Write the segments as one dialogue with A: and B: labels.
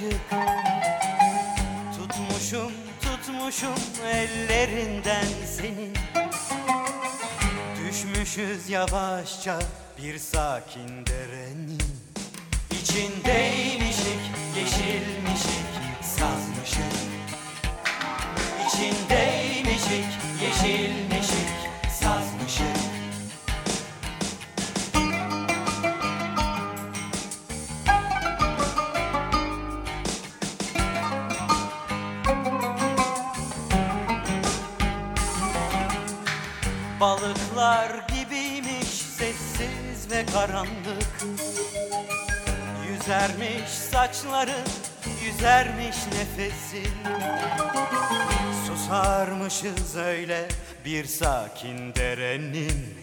A: yumuşacık Tutmuşum tutmuşum ellerinden seni Düşmüşüz yavaşça bir sakin nefesin Susarmışız öyle bir sakin derenin.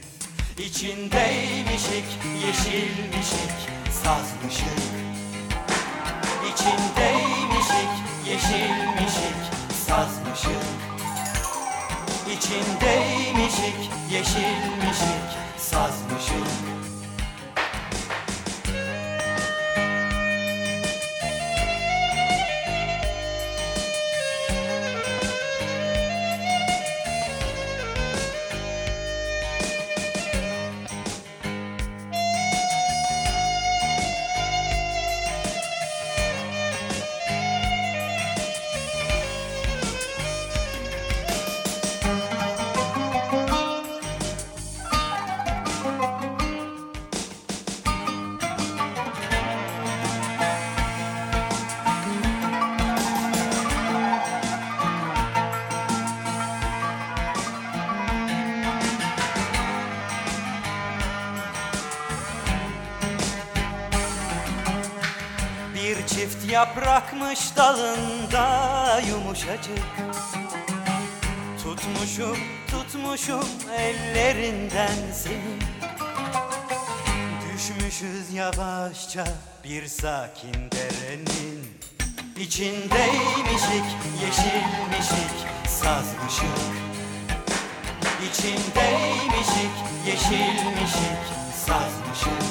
A: İçindeymişik, yeşilmişik, sazmışık. İçindeymişik, yeşilmişik, sazmışık. İçindeymişik, yeşilmişik, sazmışık Dalında yumuşacık. Tutmuşum tutmuşum ellerinden seni. Düşmüşüz yavaşça bir sakin derenin. İçindeymişik yeşilmişik sazmışık. İçindeymişik yeşilmişik sazmışık.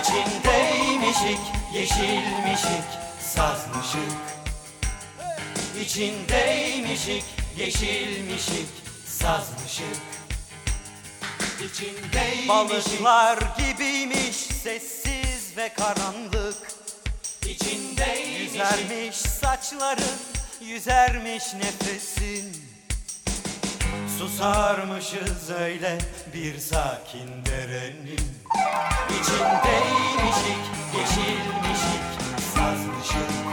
A: İçindeymişik yeşilmişik, sazmışık. İçindeymişik, yeşilmişik, sazmışık. İçindeymişik. Balıklar gibiymiş sessiz ve karanlık. İçindeymişik. Yüzermiş saçların, yüzermiş nefesin. Susarmışız öyle bir sakin derenin. İçindeymişik, yeşilmişik, sazmışık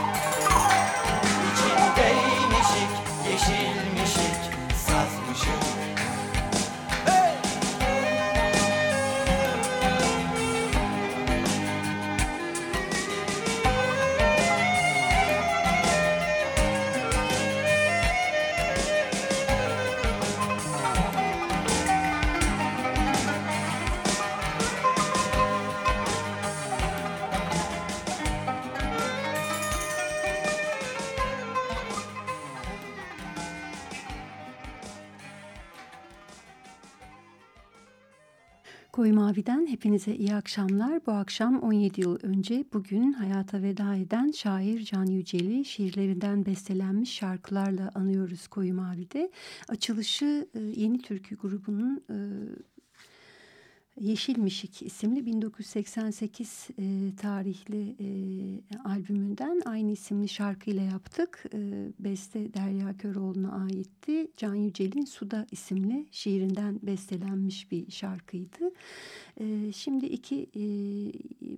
B: Koyu Mavi'den hepinize iyi akşamlar. Bu akşam 17 yıl önce bugün hayata veda eden şair Can Yücel'i şiirlerinden bestelenmiş şarkılarla anıyoruz Koyu Mavi'de. Açılışı e, Yeni Türkü grubunun e, Yeşil Mişik isimli 1988 e, tarihli e, albümünden aynı isimli şarkıyla yaptık. E, beste Derya Köroğlu'na aitti. Can Yücel'in Suda isimli şiirinden bestelenmiş bir şarkıydı. E, şimdi iki e,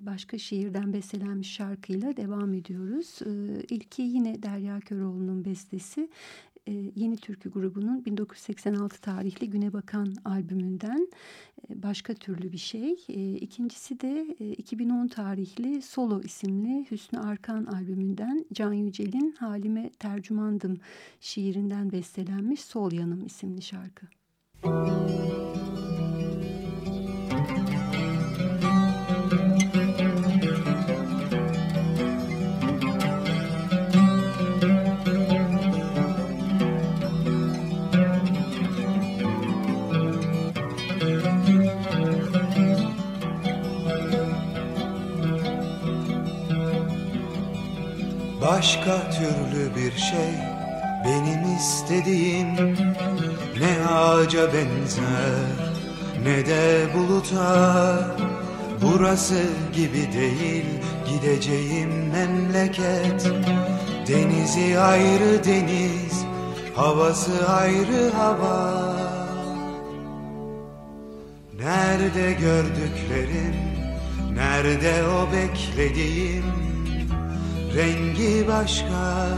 B: başka şiirden bestelenmiş şarkıyla devam ediyoruz. Ee, ilki yine Derya Köroğlu'nun bestesi. Ee, Yeni Türkü grubunun 1986 tarihli Güne Bakan albümünden e, başka türlü bir şey. Ee, ikincisi de 2010 e, tarihli Solo isimli Hüsnü Arkan albümünden Can Yücel'in Halime Tercümandım şiirinden bestelenmiş Sol Yanım isimli şarkı. Müzik
C: Başka türlü bir şey benim istediğim. Ne ağaca benzer ne de buluta. Burası gibi değil gideceğim memleket. Denizi ayrı deniz, havası ayrı hava. Nerede gördüklerim, nerede o beklediğim Rengi başka,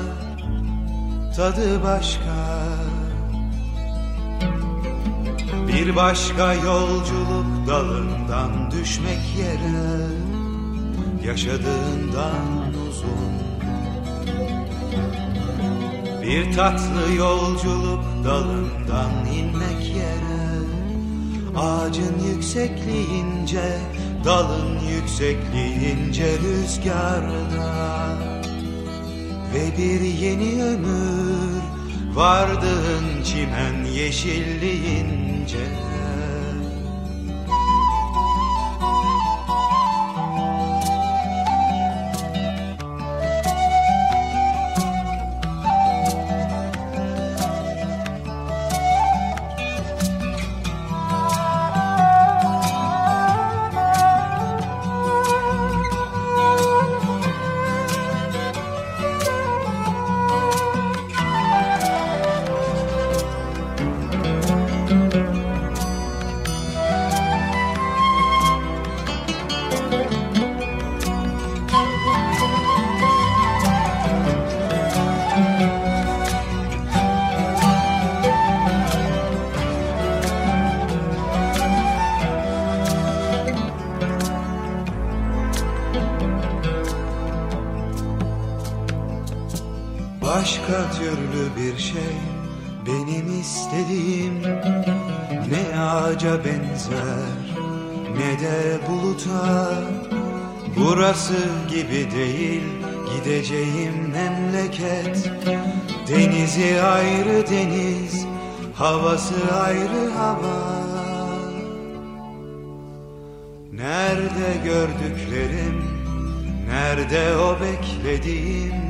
C: tadı başka. Bir başka yolculuk dalından düşmek yere Yaşadığından uzun. Bir tatlı yolculuk dalından inmek yere Ağacın yüksekliğince Dalın yüksekliğince rüzgarda Ve bir yeni ömür Vardığın çimen yeşilliğince ağaca benzer. Ne de buluta. Burası gibi değil. Gideceğim memleket. Denizi ayrı deniz, havası ayrı hava. Nerede gördüklerim, nerede o beklediğim?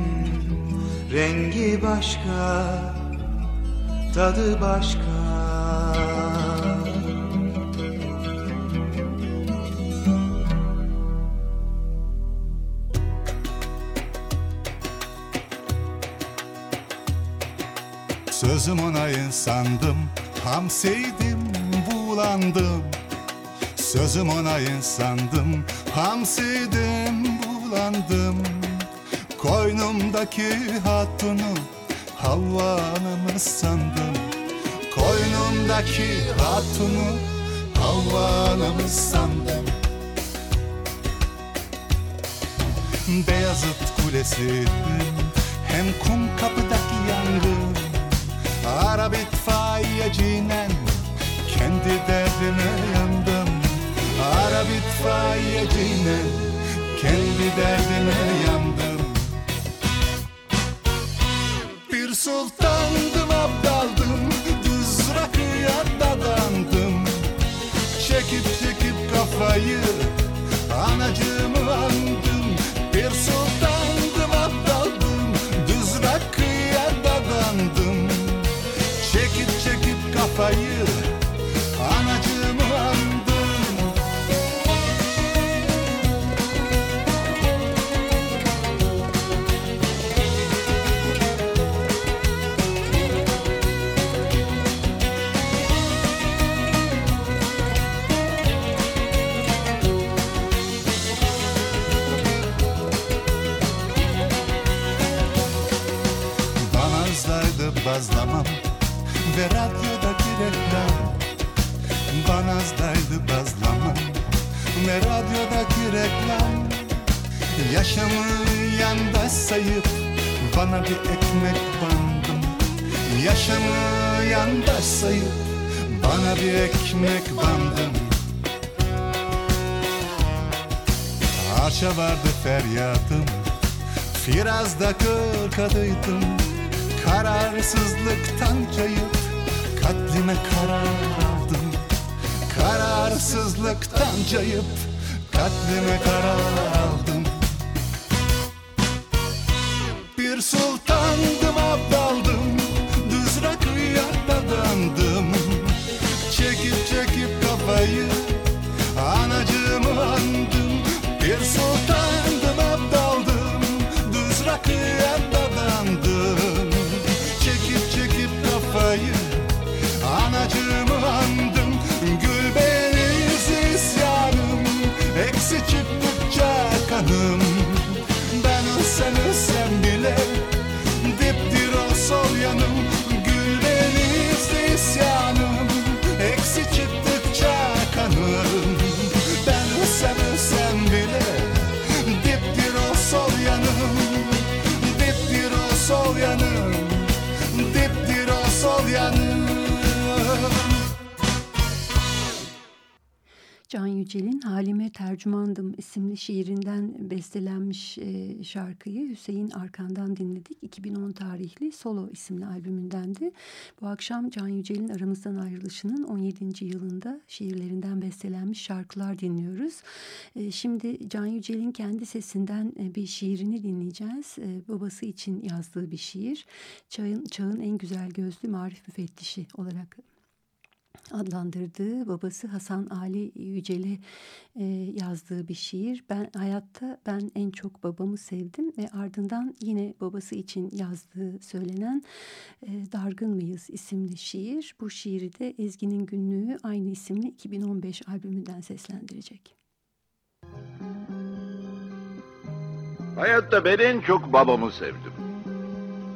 C: Rengi başka, tadı başka
D: Sözüm ona insandım, hamseydim, bulandım. Koynumdaki hatunu Havva'nı sandım. Koynumdaki hatunu Havva'nı sandım. Beyazıt Kulesi Hem kum kapıdaki yangın Arap itfaiyecinen Kendi derdime yandım Arap Kendi derdime yandım. Sultandım abdaldım Düz rakıya dadandım. Çekip çekip kafayı Anacığımı andım. Bir sultandım abdaldım Düz rakıya dadandım. Çekip çekip kafayı Bana bir ekmek bandım Yaşamı yanda sayıp Bana bir ekmek bandım Arşa vardı feryadım Firazda kırkadıydım Kararsızlıktan cayıp Katlime karar aldım Kararsızlıktan cayıp Katlime karar aldım Sultandım
B: Yücel'in Halime Tercümandım isimli şiirinden bestelenmiş e, şarkıyı Hüseyin Arkan'dan dinledik. 2010 tarihli Solo isimli albümündendi. Bu akşam Can Yücel'in aramızdan ayrılışının 17. yılında şiirlerinden bestelenmiş şarkılar dinliyoruz. E, şimdi Can Yücel'in kendi sesinden e, bir şiirini dinleyeceğiz. E, babası için yazdığı bir şiir. Çağın, çağın en güzel gözlü marif müfettişi olarak adlandırdığı babası Hasan Ali Yücel'e e, yazdığı bir şiir. Ben hayatta ben en çok babamı sevdim ve ardından yine babası için yazdığı söylenen e, Dargın Mıyız isimli şiir. Bu şiiri de Ezgi'nin Günlüğü aynı isimli 2015 albümünden seslendirecek.
E: Hayatta ben en çok babamı sevdim.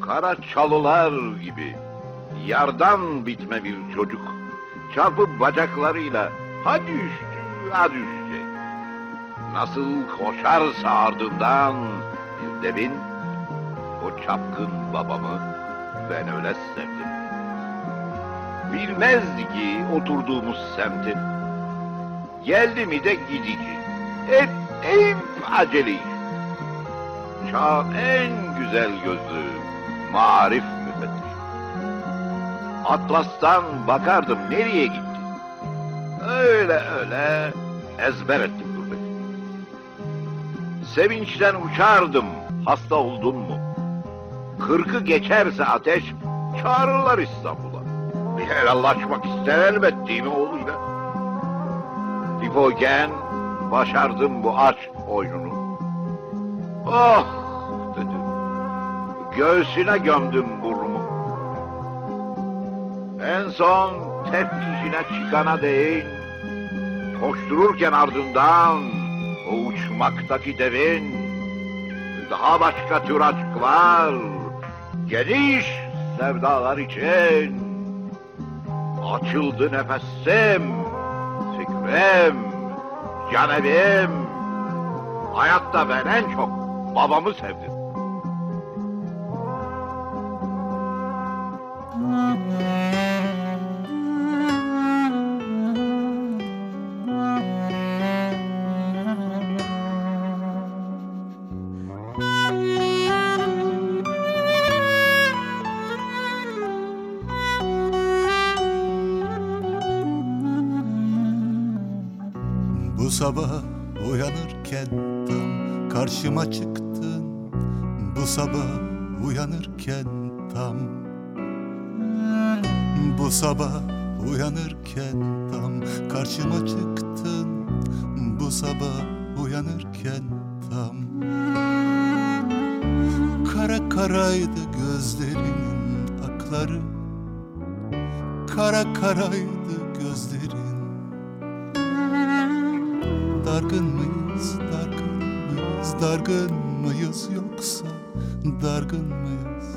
E: Kara çalılar gibi yardan bitme bir çocuk. Çarpıp bacaklarıyla hadi üstü hadi üstü. Nasıl koşarsa ardından bir devin o çapkın babamı ben öyle sevdim. Bilmezdi ki oturduğumuz semtin. Geldi mi de gidici. Hep, hep acele iş. Çağın en güzel gözlü marif. Atlas'tan bakardım nereye gitti. Öyle öyle ezber ettim gurbeti. Sevinçten uçardım hasta oldun mu? Kırkı geçerse ateş çağırırlar İstanbul'a. Bir helallaşmak ister elbet değil mi oğluyla? Difogen başardım bu aşk oyununu. Oh dedi. Göğsüne gömdüm burnumu. En son teftişine çıkana değin. Koştururken ardından o uçmaktaki devin. Daha başka tür aşklar. Geniş sevdalar için. Açıldı nefesim. Fikrem. Canevim. Hayatta ben en çok babamı sevdim.
D: Bu sabah uyanırken tam karşıma çıktın. Bu sabah uyanırken tam. Bu sabah uyanırken tam karşıma çıktın. Bu sabah uyanırken tam. Kara karaydı gözlerinin akları. Kara karaydı dargın mıyız yoksa dargın mıyız?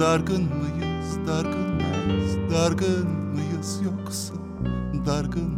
D: Dargın mıyız, dargın mıyız, Dargın mıyız yoksa dargın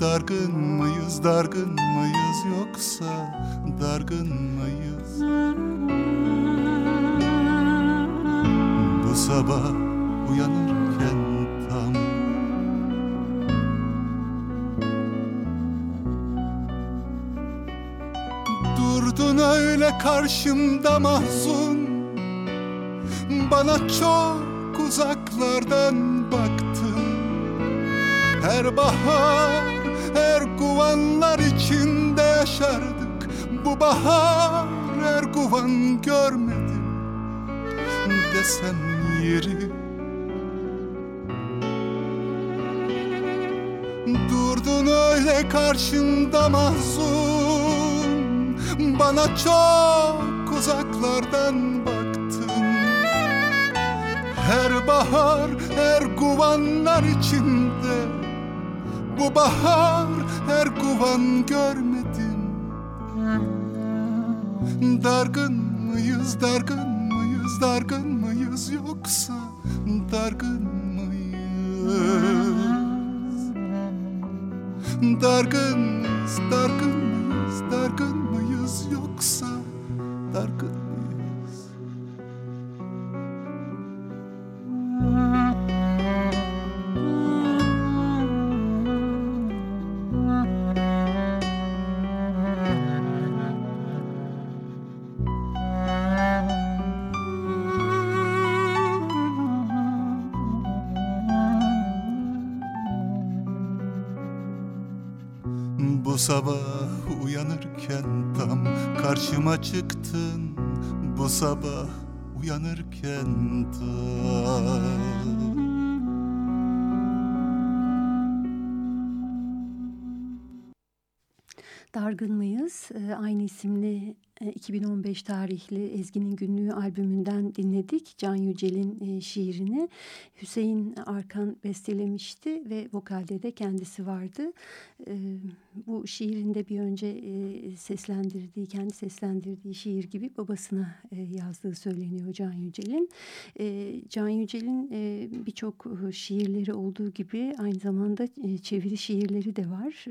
D: dargın mıyız, dargın mıyız yoksa dargın mıyız? Bu sabah uyanırken tam Durdun öyle karşımda mahzun Bana çok uzaklardan baktın Her bahar, her guvanlar içinde yaşardık. Bu bahar her guvan görmedim Desem yeri. Durdun öyle karşımda mahzun. Bana çok uzaklardan baktın. Her bahar, her guvanlar içinde Bu bahar her guvan görmedim Dargın mıyız, dargın mıyız, dargın mıyız Yoksa dargın mıyız? Dargın mıyız, dargın mıyız, dargın mıyız yoksa dargın sabah uyanırken tam karşıma çıktın Bu sabah uyanırken tam
B: Dargın mıyız? Ee, aynı isimli 2015 tarihli Ezgi'nin Günlüğü albümünden dinledik. Can Yücel'in e, şiirini Hüseyin Arkan bestelemişti ve vokalde de kendisi vardı. E, bu şiirinde bir önce e, seslendirdiği, kendi seslendirdiği şiir gibi babasına e, yazdığı söyleniyor Can Yücel'in. E, Can Yücel'in birçok şiirleri olduğu gibi aynı zamanda çeviri şiirleri de var.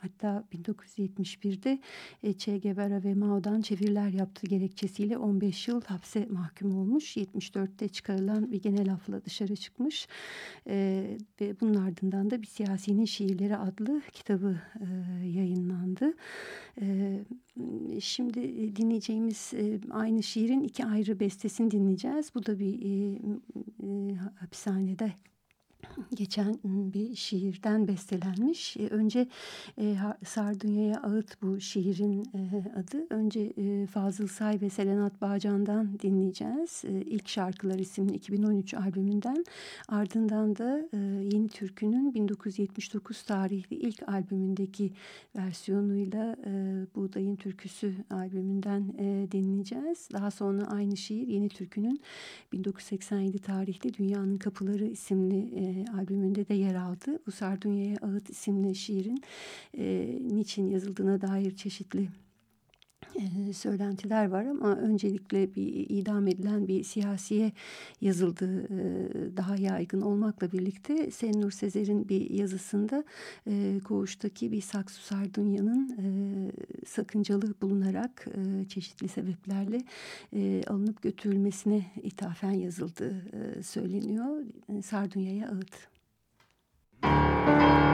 B: Hatta 1971'de e, Che Guevara ve Mao'dan çeviriler yaptığı gerekçesiyle 15 yıl hapse mahkum olmuş. 74'te çıkarılan bir genel afla dışarı çıkmış. E, ve bunun ardından da Bir Siyasinin Şiirleri adlı kitabı e, yayınlandı. E, şimdi dinleyeceğimiz e, aynı şiirin iki ayrı bestesini dinleyeceğiz. Bu da bir e, e, hapishanede geçen bir şiirden bestelenmiş. Önce e, Sardunya'ya Ağıt bu şiirin e, adı. Önce e, Fazıl Say ve Selenat Bağcan'dan dinleyeceğiz. E, İlk Şarkılar isimli 2013 albümünden. Ardından da e, Yeni Türkü'nün 1979 tarihli ilk albümündeki versiyonuyla e, Buğdayın Türküsü albümünden e, dinleyeceğiz. Daha sonra aynı şiir Yeni Türkü'nün 1987 tarihli Dünyanın Kapıları isimli e, albümünde de yer aldı. Bu Sardunya'ya Ağıt isimli şiirin e, niçin yazıldığına dair çeşitli e, söylentiler var ama öncelikle bir idam edilen bir siyasiye yazıldığı daha yaygın olmakla birlikte Senur Sezer'in bir yazısında koğuştaki bir saksu sardunya'nın sakıncalı bulunarak çeşitli sebeplerle alınıp götürülmesine ithafen yazıldığı söyleniyor. Sardunya'ya ağıt.
F: İki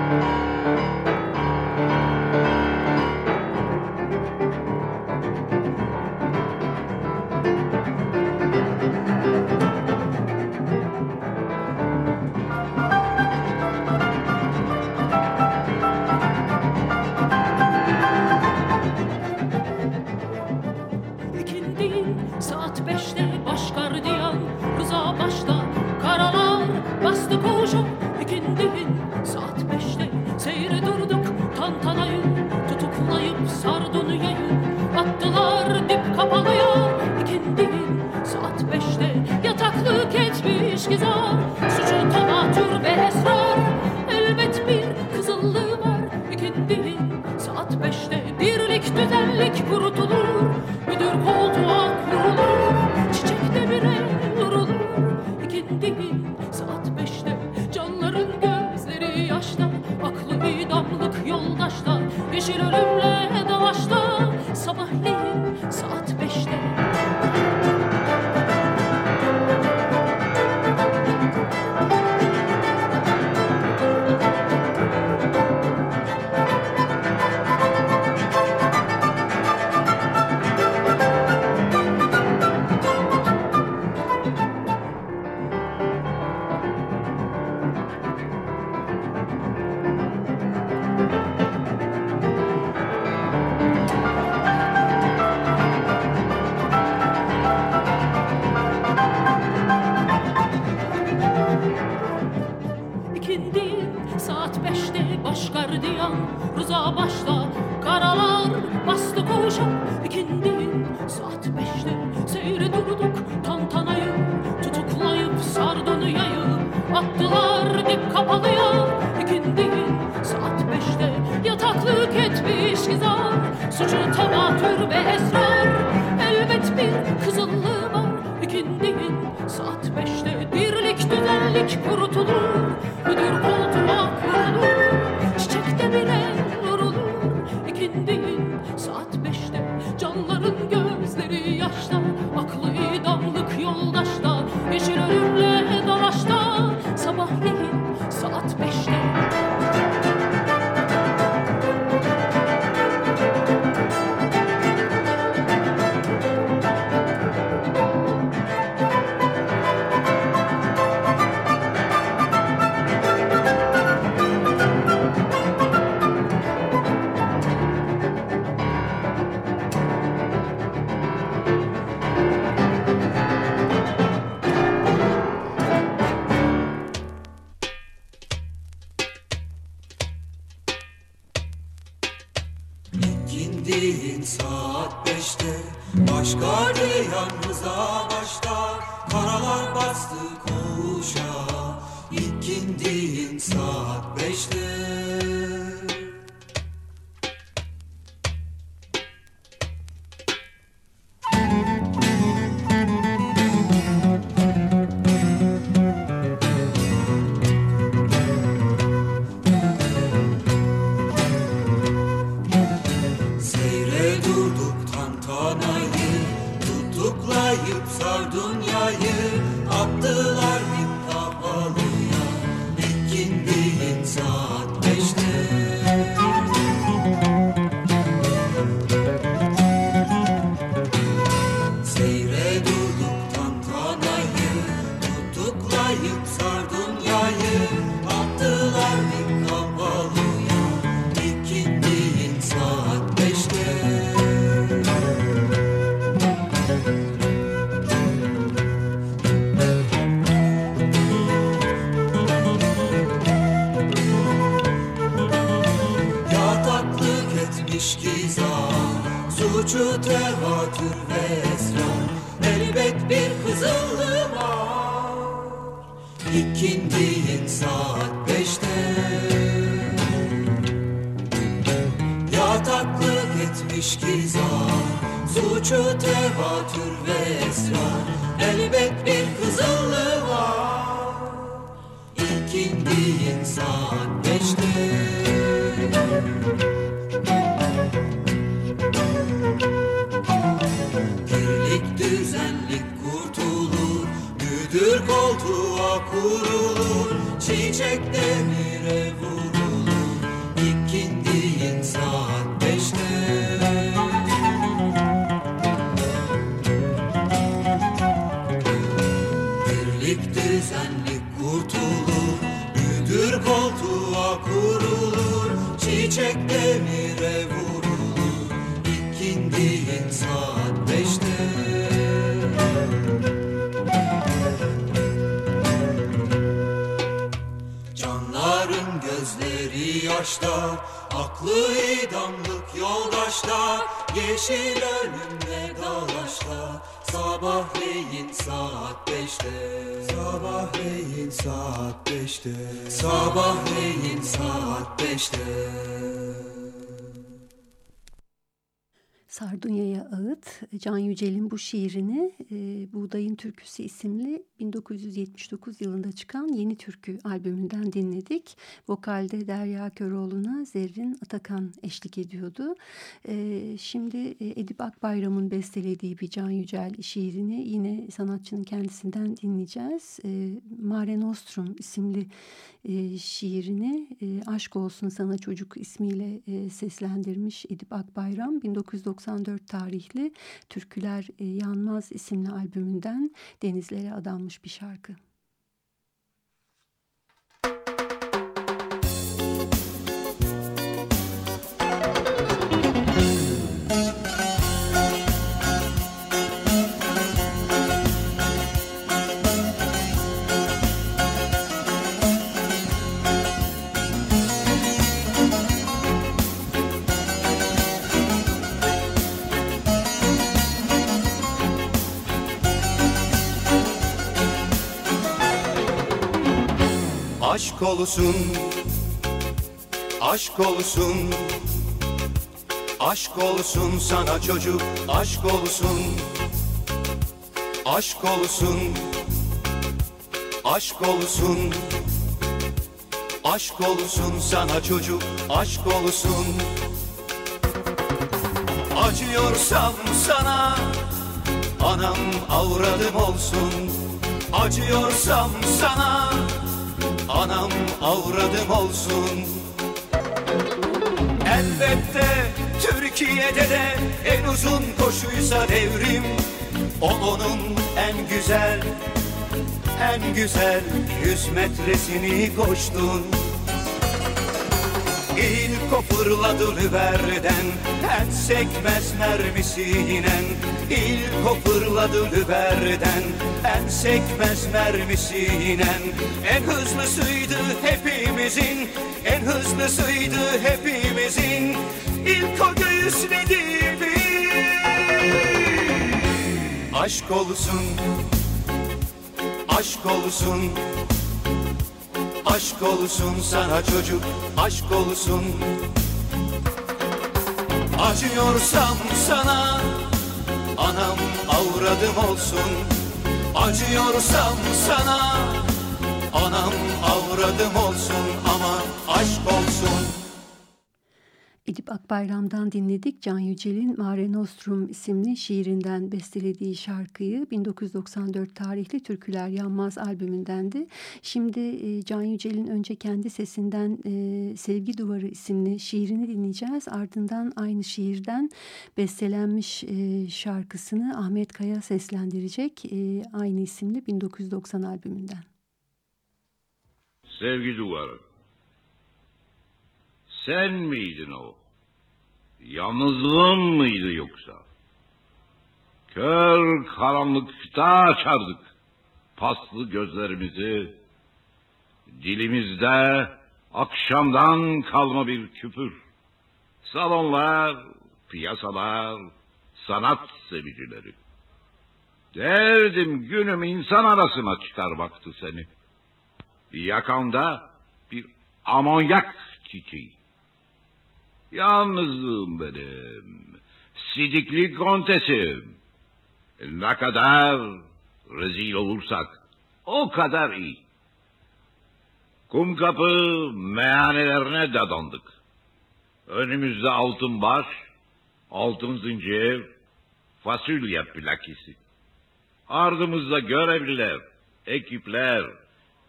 G: akşam ikindiyim saat beşte seyre durduk tantanayı tutuklayıp sardonyayı attılar dip kapalıya ikindiyim saat beşte yataklık etmiş gizar suçu tamam
C: Sarayıp sar dünyayı attılar bir Suçu tevatür ve esrar. Elbet bir kızıllı var. İkindiyin saat beşte. Yataklık etmiş kizar Suçu tevatür ve esrar. Elbet bir kızıllı var. İkindiyin saat beşte. Esecek
A: demire vurulur ikindiğin saat beşte. Birlik düzenlik kurtulur Müdür koltuğa kurulur Çiçek demire vurulur.
F: Taşta Aklı idamlık yoldaşta Yeşil önümde dalaşta. Sabahleyin saat beşte. Sabahleyin saat beşte. Sabahleyin saat beşte
B: Sardunya'ya ağıt, Can Yücel'in bu şiirini e, Buğdayın Türküsü isimli 1979 yılında çıkan Yeni Türkü albümünden dinledik. Vokalde Derya Köroğlu'na Zerrin Atakan eşlik ediyordu. E, şimdi e, Edip Akbayram'ın bestelediği bir Can Yücel şiirini yine sanatçının kendisinden dinleyeceğiz. Mare Nostrum isimli e, şiirini e, Aşk Olsun Sana Çocuk ismiyle e, seslendirmiş Edip Akbayram 1994 tarihli Türküler e, Yanmaz isimli albümünden denizlere adanmış bir şarkı.
A: Aşk olsun Aşk olsun Aşk olsun sana çocuk Aşk olsun Aşk olsun Aşk olsun Aşk olsun sana çocuk Aşk olsun. Acıyorsam sana Anam avradım olsun. Acıyorsam sana Anam avradım olsun. Elbette Türkiye'de de en uzun koşuysa devrim. O onun en güzel, en güzel yüz metresini koştun. İlk o fırladı Lüber'den En sekmez mermisi İlk o fırladı Lüber'den. En sekmez mermisi inen. En hızlısıydı hepimizin En hızlısıydı hepimizin. İlk o göğüsledi Aşk olsun Aşk olsun. Aşk olsun sana çocuk, aşk olsun. Acıyorsam sana, anam avradım olsun. Acıyorsam sana, anam avradım olsun. Ama aşk olsun
B: Edip Akbayram'dan dinledik. Can Yücel'in Mare Nostrum isimli şiirinden bestelediği şarkıyı 1994 tarihli Türküler Yanmaz albümündendi. Şimdi e, Can Yücel'in önce kendi sesinden e, Sevgi Duvarı isimli şiirini dinleyeceğiz. Ardından aynı şiirden bestelenmiş e, şarkısını Ahmet Kaya seslendirecek. Aynı isimli 1990 albümünden.
E: Sevgi Duvarı sen miydin o? Yalnızlığın mıydı yoksa? Kör karanlıkta açardık paslı gözlerimizi. Dilimizde akşamdan kalma bir küpür. Salonlar, piyasalar, sanat sevicileri. Derdim günüm insan arasına çıkarmaktı seni. Yakanda bir amonyak çiçeği. Yalnızlığım benim. Sidikli kontesim. Ne kadar rezil olursak o kadar iyi. Kum kapı meyhanelerine dadandık. Önümüzde altın baş, altın zincir, fasulye plakisi. Ardımızda görevliler, ekipler,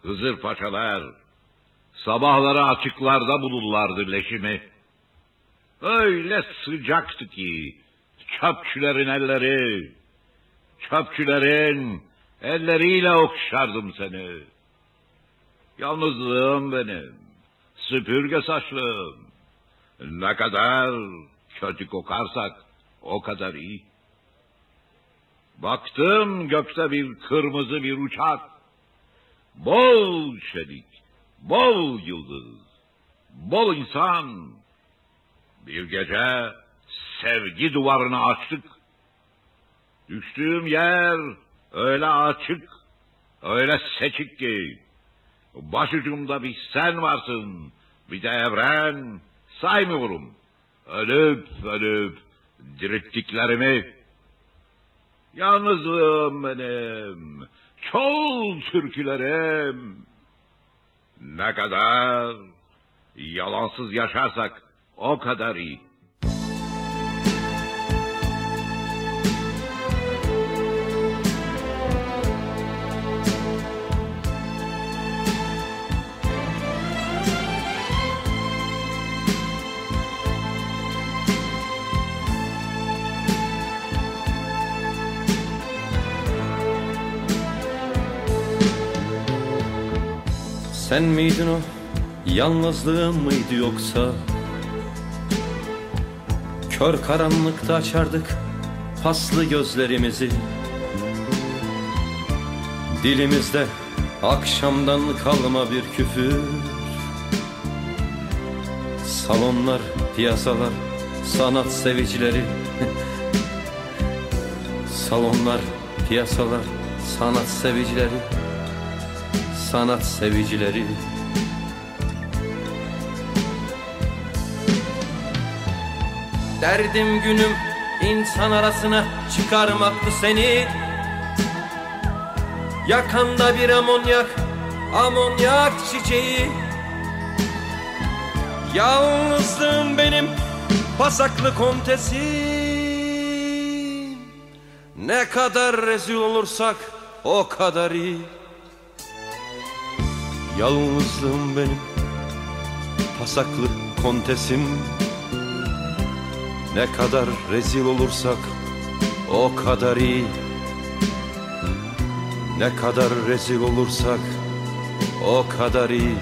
E: Hızır paşalar, sabahları açıklarda bulurlardı leşimi. Öyle sıcaktı ki çöpçülerin elleri, çöpçülerin elleriyle okşardım seni. Yalnızlığım benim, süpürge saçlım. Ne kadar kötü kokarsak o kadar iyi. Baktım gökte bir kırmızı bir uçak. Bol çelik, bol yıldız. bol insan. Bir gece sevgi duvarını açtık. Düştüğüm yer öyle açık, öyle seçik ki. Başucumda bir sen varsın, bir de evren saymıyorum. Ölüp ölüp dirittiklerimi. Yalnızım benim, çol türkülerim. Ne kadar yalansız yaşarsak o kadar iyi.
H: Sen miydin o yalnızlığım mıydı yoksa Kör karanlıkta açardık paslı gözlerimizi. Dilimizde akşamdan kalma bir küfür. Salonlar, piyasalar, sanat sevicileri. Salonlar, piyasalar, sanat sevicileri. Sanat sevicileri Derdim günüm insan arasına çıkarmaktı seni. Yakanda bir amonyak, amonyak çiçeği. Yalnızlığım benim pasaklı kontesim Ne kadar rezil olursak o kadar iyi Yalnızlığım benim pasaklı kontesim Ne kadar rezil olursak o kadar iyi. Ne kadar rezil olursak o kadar iyi.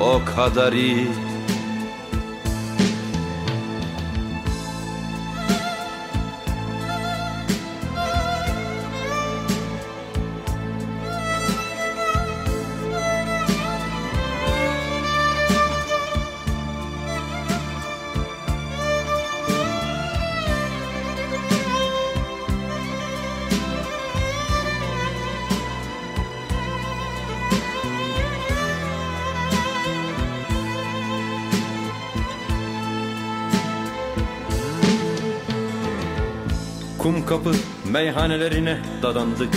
H: O kadar iyi meyhanelerine dadandık.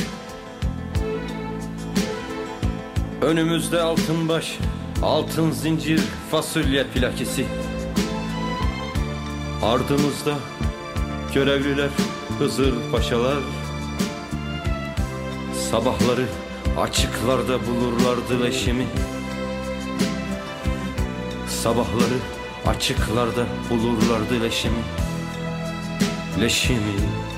H: Önümüzde altın baş, altın zincir, fasulye plakisi. Ardımızda görevliler, Hızır paşalar. Sabahları açıklarda bulurlardı leşimi Sabahları açıklarda bulurlardı leşimi Leşimi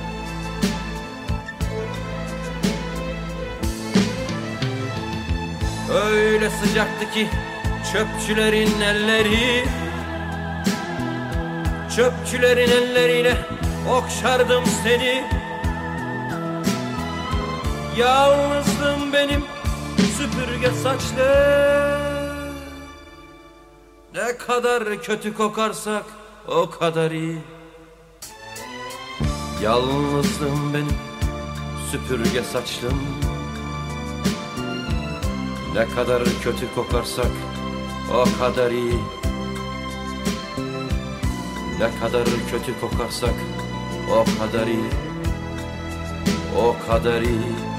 H: Öyle sıcaktı ki çöpçülerin elleri Çöpçülerin elleriyle okşardım seni. Yalnızdım benim süpürge saçlı. Ne kadar kötü kokarsak o kadar iyi. Yalnızdım benim süpürge saçlım ne kadar kötü kokarsak o kadar iyi. Ne kadar kötü kokarsak o kadar iyi. O kadar iyi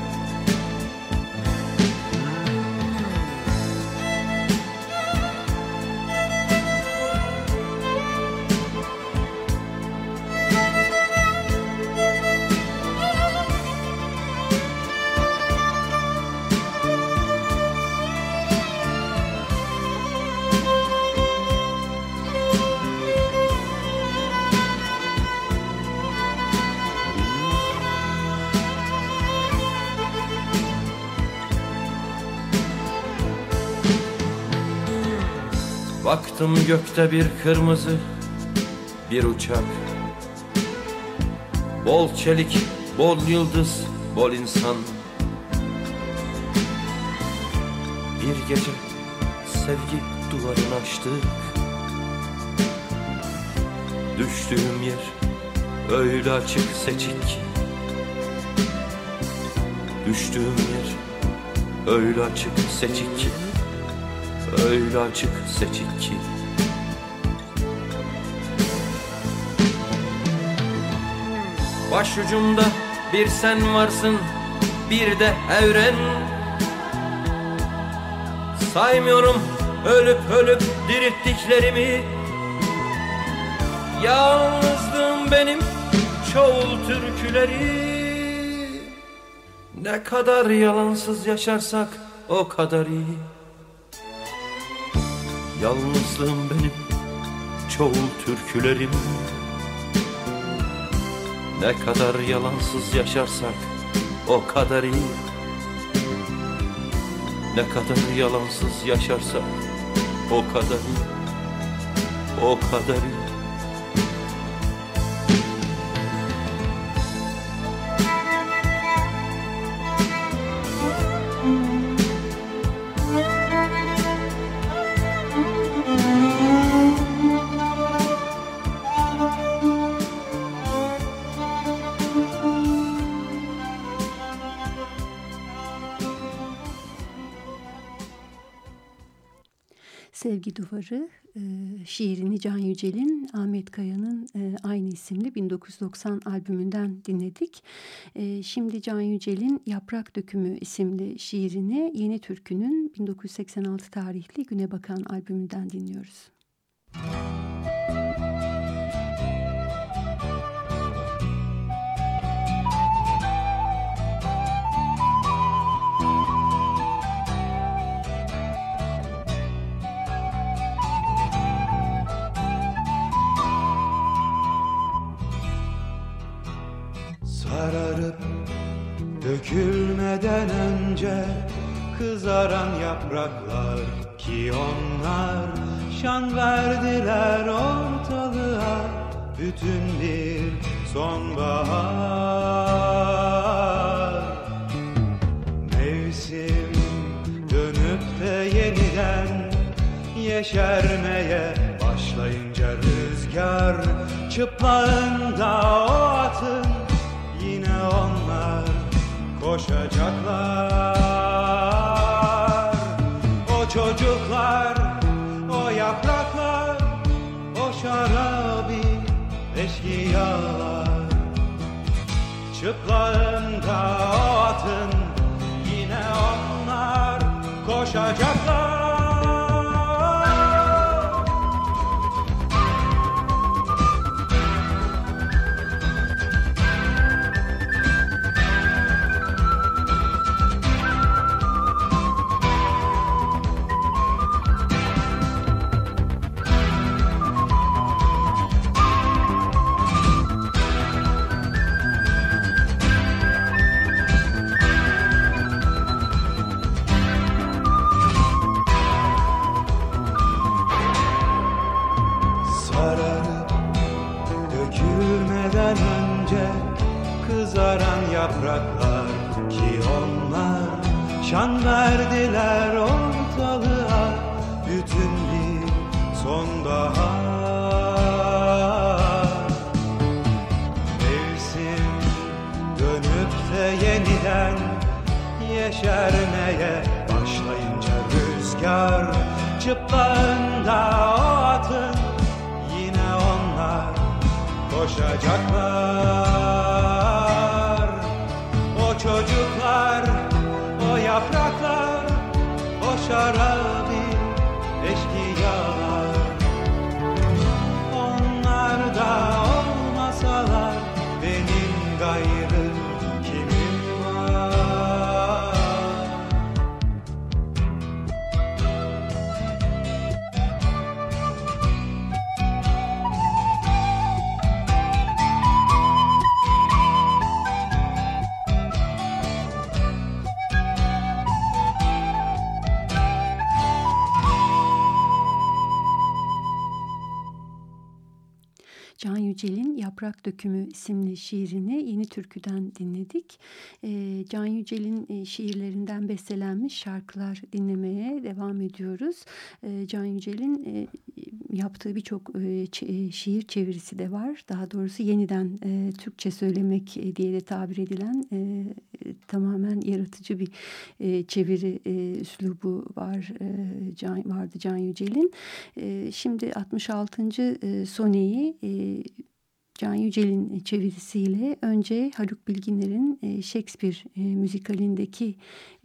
H: Baktım gökte bir kırmızı bir uçak. Bol çelik, bol yıldız, bol insan. Bir gece sevgi duvarını açtık. Düştüğüm yer öyle açık seçik. Ki Düştüğüm yer öyle açık seçik. ki Öyle açık seçik ki. Başucumda bir sen varsın bir de evren. Saymıyorum ölüp ölüp dirittiklerimi Yalnızlığım benim çoğul türküleri. Ne kadar yalansız yaşarsak o kadar iyi Yalnızlığım benim çoğul türkülerim. Ne kadar yalansız yaşarsak o kadar iyi. Ne kadar yalansız yaşarsak o kadar iyi. O kadar iyi
B: Duvarı e, şiirini Can Yücel'in Ahmet Kaya'nın e, aynı isimli 1990 albümünden dinledik. E, şimdi Can Yücel'in Yaprak Dökümü isimli şiirini Yeni Türkü'nün 1986 tarihli Güne Bakan albümünden dinliyoruz. Müzik
C: Sararıp dökülmeden önce Kızaran yapraklar ki onlar Şan verdiler ortalığa Bütün bir sonbahar. Mevsim dönüp de yeniden Yeşermeye başlayınca rüzgar Çıplağında o koşacaklar. O çocuklar, o yapraklar, o şarabi eşkıyalar. Çıplağında o atın yine onlar koşacaklar koşacaklar
B: Yaprak Dökümü isimli şiirini Yeni Türkü'den dinledik. E, Can Yücel'in e, şiirlerinden bestelenmiş şarkılar dinlemeye devam ediyoruz. E, Can Yücel'in e, yaptığı birçok e, şiir çevirisi de var. Daha doğrusu yeniden Türkçe söylemek diye de tabir edilen tamamen yaratıcı bir çeviri üslubu var vardı Can Yücel'in. Şimdi 66. E, Sone'yi Can Yücel'in çevirisiyle önce Haluk Bilginer'in e, Shakespeare e, müzikalindeki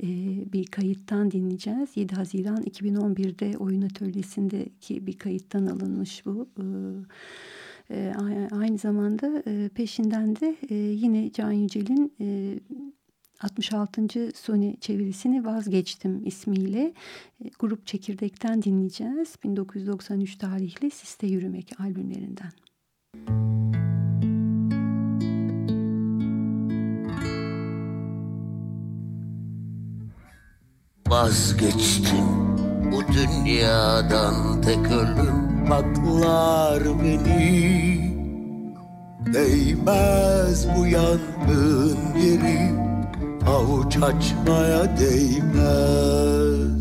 B: e, bir kayıttan dinleyeceğiz. 7 Haziran 2011'de oyun atölyesindeki bir kayıttan alınmış bu. Aynı zamanda peşinden de yine Can Yücel'in 66. Sony çevirisini vazgeçtim ismiyle grup Çekirdek'ten dinleyeceğiz. 1993 tarihli Siste Yürümek albümlerinden.
I: Vazgeçtim bu dünyadan tek ölüm. Baklar beni. Değmez bu yangın yeri. Avuç açmaya değmez.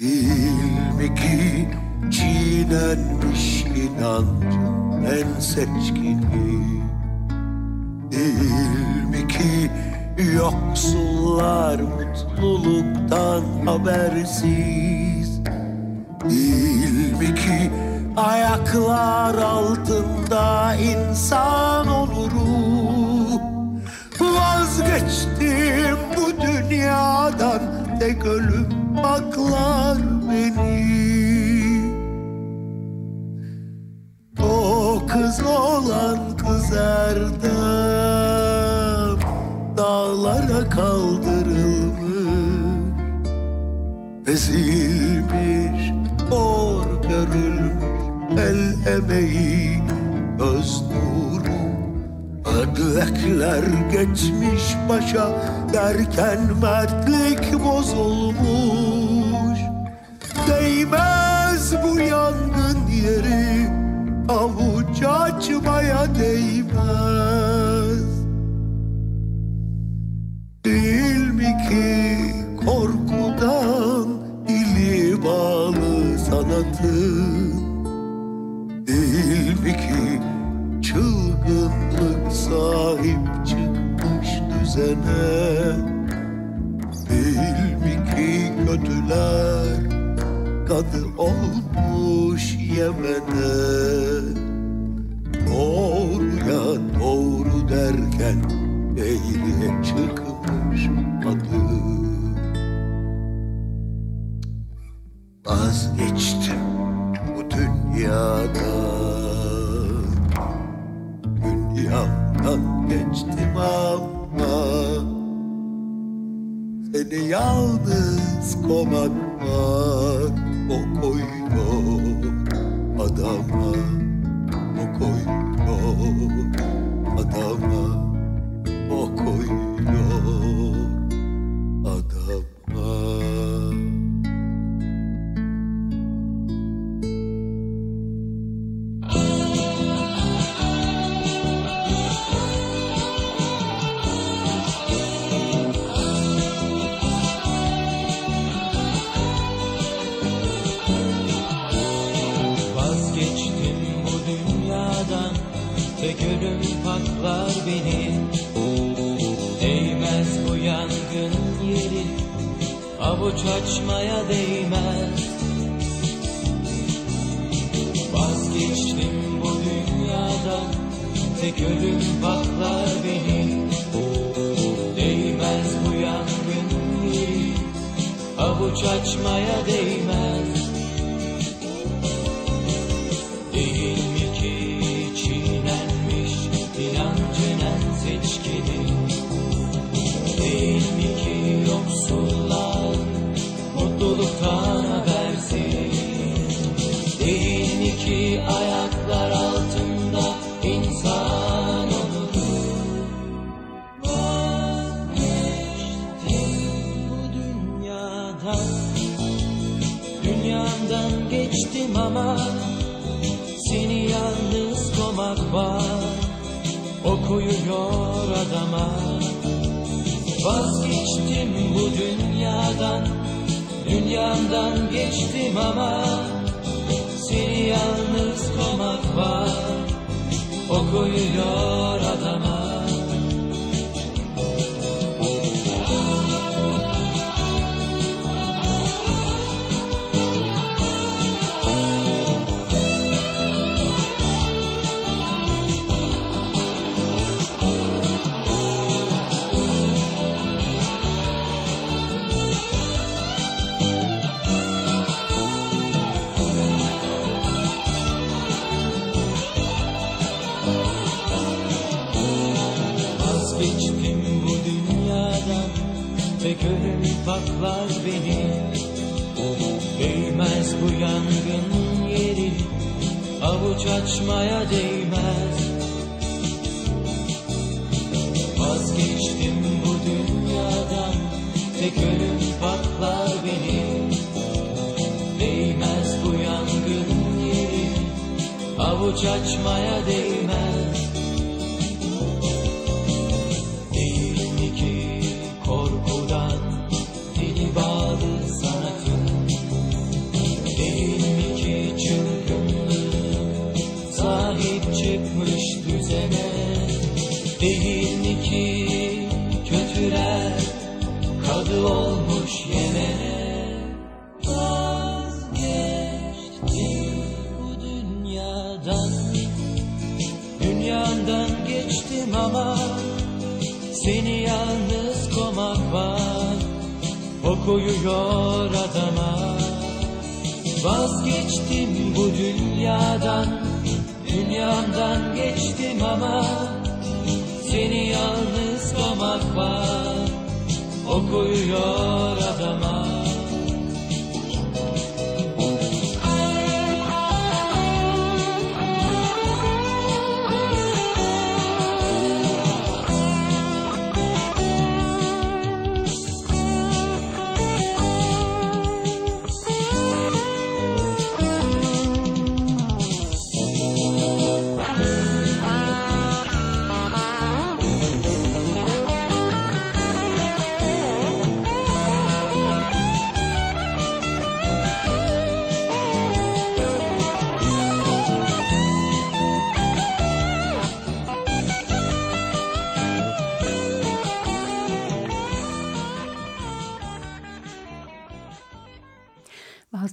I: Değil mi ki çiğnenmiş inancın en seçkini Değil mi ki Yoksullar mutluluktan habersiz? Değil mi ki ayaklar altında insan olurum Vazgeçtim bu dünyadan tek ölüm baklar beni kız olan kız erdem dağlara kaldırılmış. Ezilmiş, hor görülmüş el emeği Öz nuru. Ödlekler geçmiş başa derken mertlik bozulmuş. Değmez bu yangın yeri avuç açmaya değmez. Değil mi ki korkudan dili bağlı sanatın Değil mi ki çılgınlık sahip çıkmış düzene? Değil mi ki kötüler kadı olmuş Yemen'e Doğruya doğru derken eğriye çıkmış adı. Vazgeçtim bu dünyadan Dünyamdan geçtim ama. Seni yalnız kovan var. O koyuyor adama O koyuyor adama O
F: Baba okuyor adama. Vazgeçtim bu dünyadan Dünyamdan geçtim ama Seni yalnız komak var Okuyor adama. Gönül patlar beni. Değmez bu yangın yeri. Avuç açmaya değmez. Vazgeçtim bu dünyadan. Ve gönül patlar beni. Değmez bu yangın yeri. Avuç açmaya değmez düzene Değil mi ki kötüler kadı olmuş Yemen'e Vazgeçtim bu dünyadan Dünyandan geçtim ama seni yalnız komak var. O koyuyor adama Vazgeçtim bu dünyadan Dünyamdan geçtim ama Seni yalnız komak var. O koyuyor adama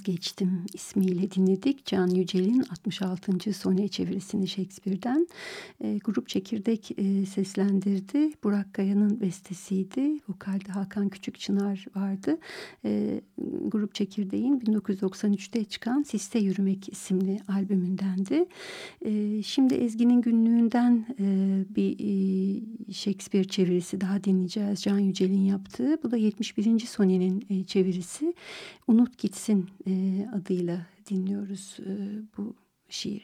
B: Vazgeçtim ismiyle dinledik. Can Yücel'in 66. sone çevirisini Shakespeare'den. E, grup Çekirdek e, seslendirdi. Burak Kaya'nın bestesiydi. Vokalde Hakan Küçükçınar vardı. E, grup Çekirdek'in 1993'te çıkan Siste Yürümek isimli albümündendi. E, şimdi Ezgi'nin günlüğünden e, bir e, Shakespeare çevirisi daha dinleyeceğiz. Can Yücel'in yaptığı. Bu da 71. sonenin e, çevirisi. Unut Gitsin e, adıyla dinliyoruz e, bu şiiri.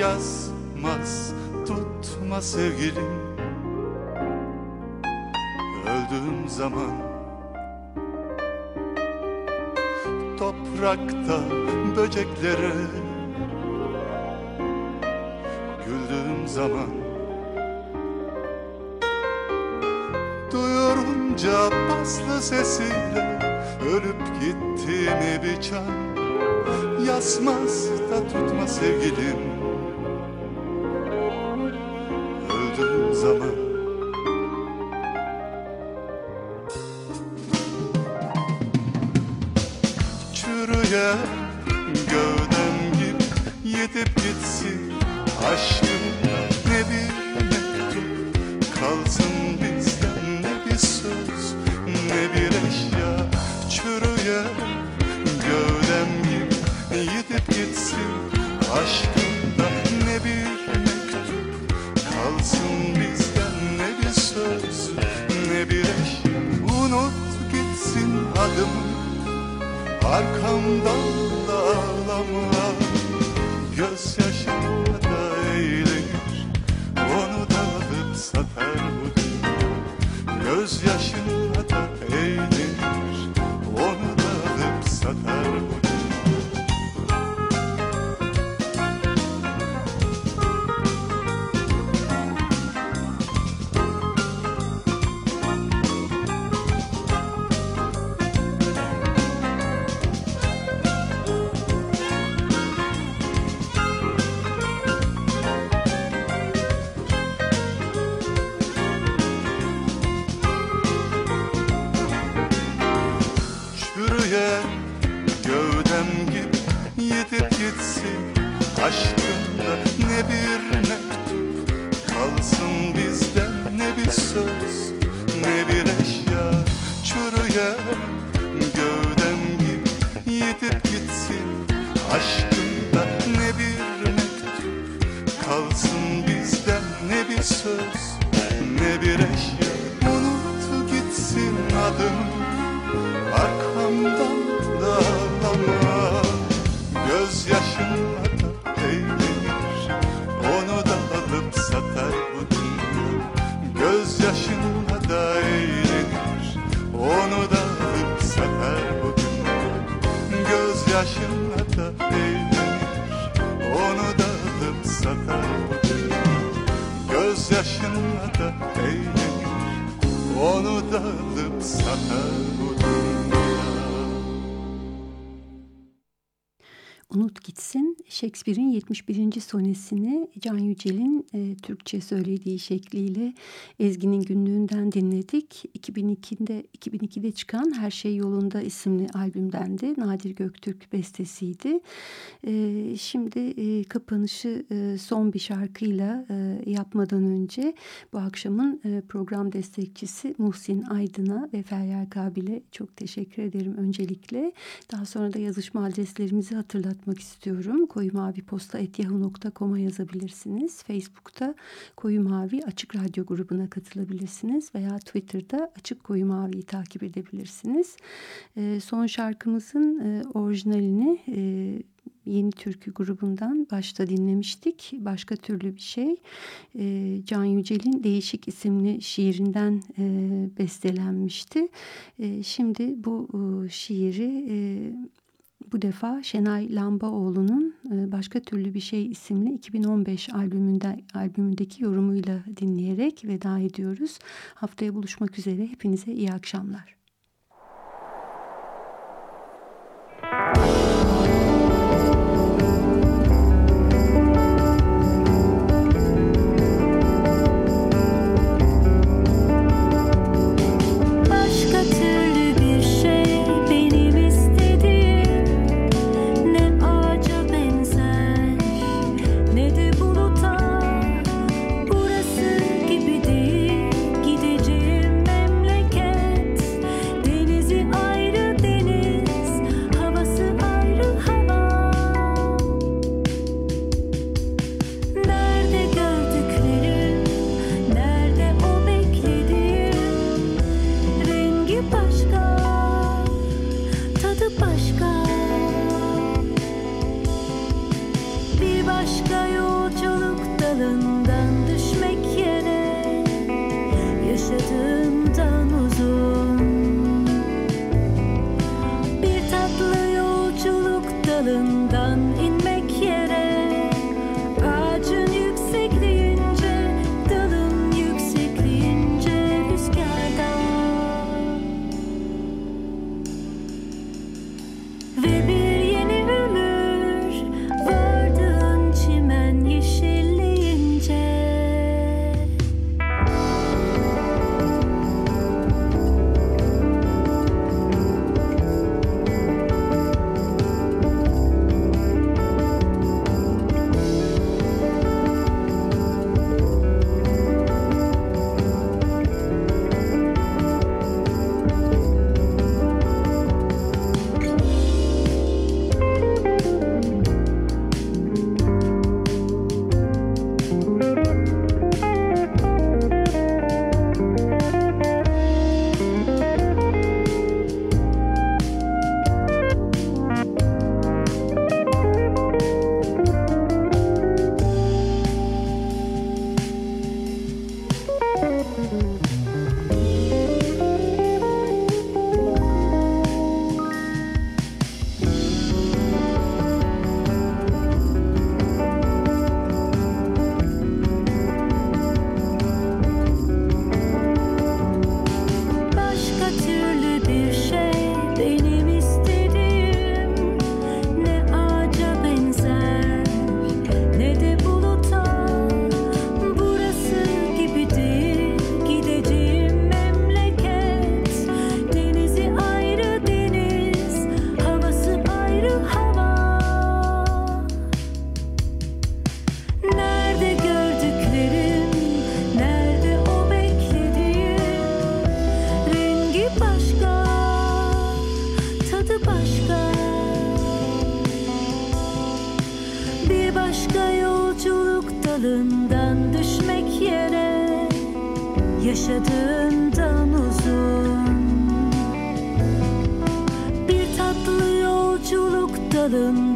D: Yazmaz tutma sevgilim Öldüğüm zaman Toprakta böceklere. Güldüğüm zaman Duyurunca paslı sesiyle Ölüp gittiğimi bir çan Yazmaz da tutma sevgilim
B: 71. sonesini Can Yücel'in e, Türkçe söylediği şekliyle Ezgi'nin günlüğünden dinledik. 2002'de 2002'de çıkan Her Şey Yolunda isimli albümdendi. Nadir Göktürk bestesiydi. E, şimdi e, kapanışı e, son bir şarkıyla e, yapmadan önce bu akşamın e, program destekçisi Muhsin Aydın'a ve Feryal Kabil'e çok teşekkür ederim öncelikle. Daha sonra da yazışma adreslerimizi hatırlatmak istiyorum. Koyu Mavi Posta etyahu.com'a yazabilirsiniz. Facebook'ta Koyu Mavi Açık Radyo grubuna katılabilirsiniz veya Twitter'da Açık Koyu Mavi'yi takip edebilirsiniz. E, son şarkımızın e, orijinalini e, Yeni Türkü grubundan başta dinlemiştik. Başka türlü bir şey. E, Can Yücel'in Değişik isimli şiirinden e, bestelenmişti. E, şimdi bu e, şiiri e, bu defa Şenay Lambaoğlu'nun e, Başka Türlü Bir Şey isimli 2015 albümünde, albümündeki yorumuyla dinleyerek veda ediyoruz. Haftaya buluşmak üzere. Hepinize iyi akşamlar.
J: Yaşadığından uzun. Bir tatlı yolculuk dalından